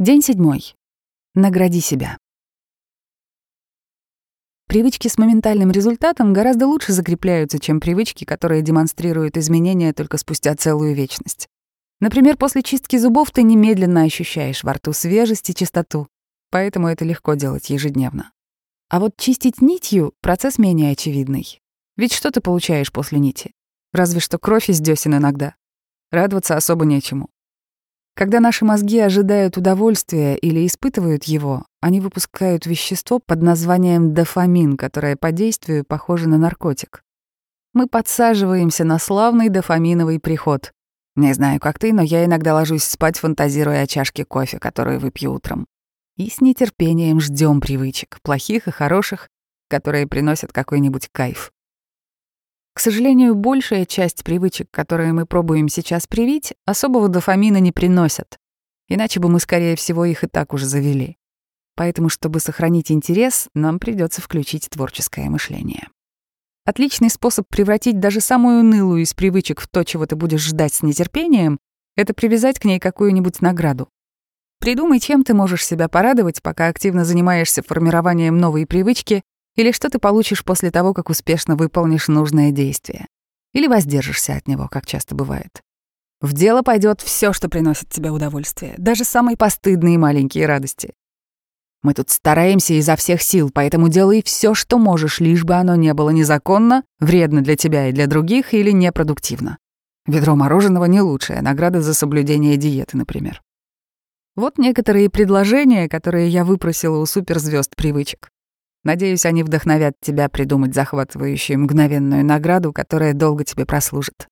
День седьмой. Награди себя. Привычки с моментальным результатом гораздо лучше закрепляются, чем привычки, которые демонстрируют изменения только спустя целую вечность. Например, после чистки зубов ты немедленно ощущаешь во рту свежесть и чистоту, поэтому это легко делать ежедневно. А вот чистить нитью — процесс менее очевидный. Ведь что ты получаешь после нити? Разве что кровь из дёсен иногда. Радоваться особо нечему. Когда наши мозги ожидают удовольствия или испытывают его, они выпускают вещество под названием дофамин, которое по действию похоже на наркотик. Мы подсаживаемся на славный дофаминовый приход. Не знаю, как ты, но я иногда ложусь спать, фантазируя о чашке кофе, которую выпью утром. И с нетерпением ждем привычек, плохих и хороших, которые приносят какой-нибудь кайф. К сожалению, большая часть привычек, которые мы пробуем сейчас привить, особого дофамина не приносят. Иначе бы мы, скорее всего, их и так уже завели. Поэтому, чтобы сохранить интерес, нам придется включить творческое мышление. Отличный способ превратить даже самую унылую из привычек в то, чего ты будешь ждать с нетерпением, это привязать к ней какую-нибудь награду. Придумай, чем ты можешь себя порадовать, пока активно занимаешься формированием новой привычки или что ты получишь после того, как успешно выполнишь нужное действие. Или воздержишься от него, как часто бывает. В дело пойдет все, что приносит тебе удовольствие, даже самые постыдные маленькие радости. Мы тут стараемся изо всех сил, поэтому делай все, что можешь, лишь бы оно не было незаконно, вредно для тебя и для других или непродуктивно. Ведро мороженого не лучшая награда за соблюдение диеты, например. Вот некоторые предложения, которые я выпросила у суперзвезд привычек. Надеюсь, они вдохновят тебя придумать захватывающую мгновенную награду, которая долго тебе прослужит.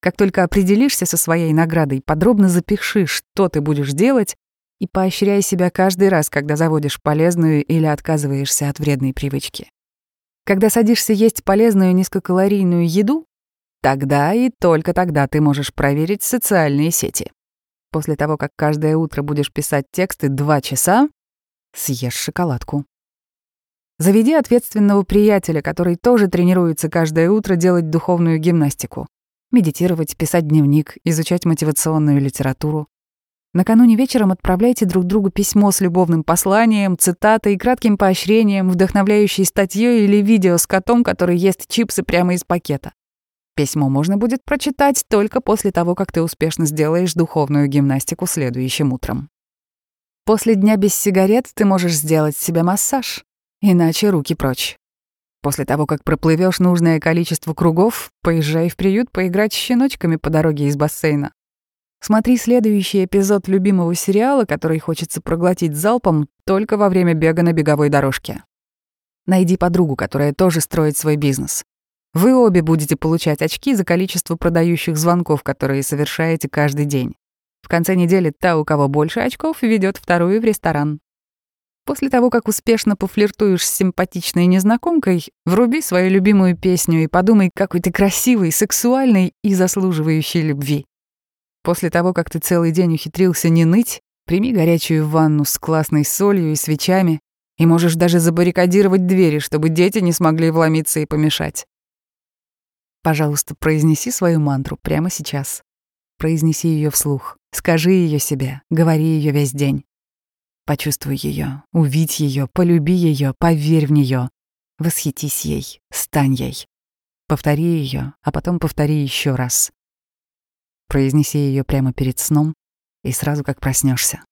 Как только определишься со своей наградой, подробно запиши, что ты будешь делать, и поощряй себя каждый раз, когда заводишь полезную или отказываешься от вредной привычки. Когда садишься есть полезную низкокалорийную еду, тогда и только тогда ты можешь проверить социальные сети. После того, как каждое утро будешь писать тексты два часа, съешь шоколадку. Заведи ответственного приятеля, который тоже тренируется каждое утро делать духовную гимнастику. Медитировать, писать дневник, изучать мотивационную литературу. Накануне вечером отправляйте друг другу письмо с любовным посланием, цитатой, кратким поощрением, вдохновляющей статьей или видео с котом, который ест чипсы прямо из пакета. Письмо можно будет прочитать только после того, как ты успешно сделаешь духовную гимнастику следующим утром. После дня без сигарет ты можешь сделать себе массаж. Иначе руки прочь. После того, как проплывешь нужное количество кругов, поезжай в приют поиграть с щеночками по дороге из бассейна. Смотри следующий эпизод любимого сериала, который хочется проглотить залпом только во время бега на беговой дорожке. Найди подругу, которая тоже строит свой бизнес. Вы обе будете получать очки за количество продающих звонков, которые совершаете каждый день. В конце недели та, у кого больше очков, ведет вторую в ресторан. После того, как успешно пофлиртуешь с симпатичной незнакомкой, вруби свою любимую песню и подумай, какой ты красивый, сексуальный и заслуживающий любви. После того, как ты целый день ухитрился не ныть, прими горячую ванну с классной солью и свечами, и можешь даже забаррикадировать двери, чтобы дети не смогли вломиться и помешать. Пожалуйста, произнеси свою мантру прямо сейчас. Произнеси ее вслух, скажи ее себе, говори ее весь день. Почувствуй ее, увидь ее, полюби ее, поверь в нее, восхитись ей, стань ей. Повтори ее, а потом повтори еще раз. Произнеси ее прямо перед сном и сразу как проснешься.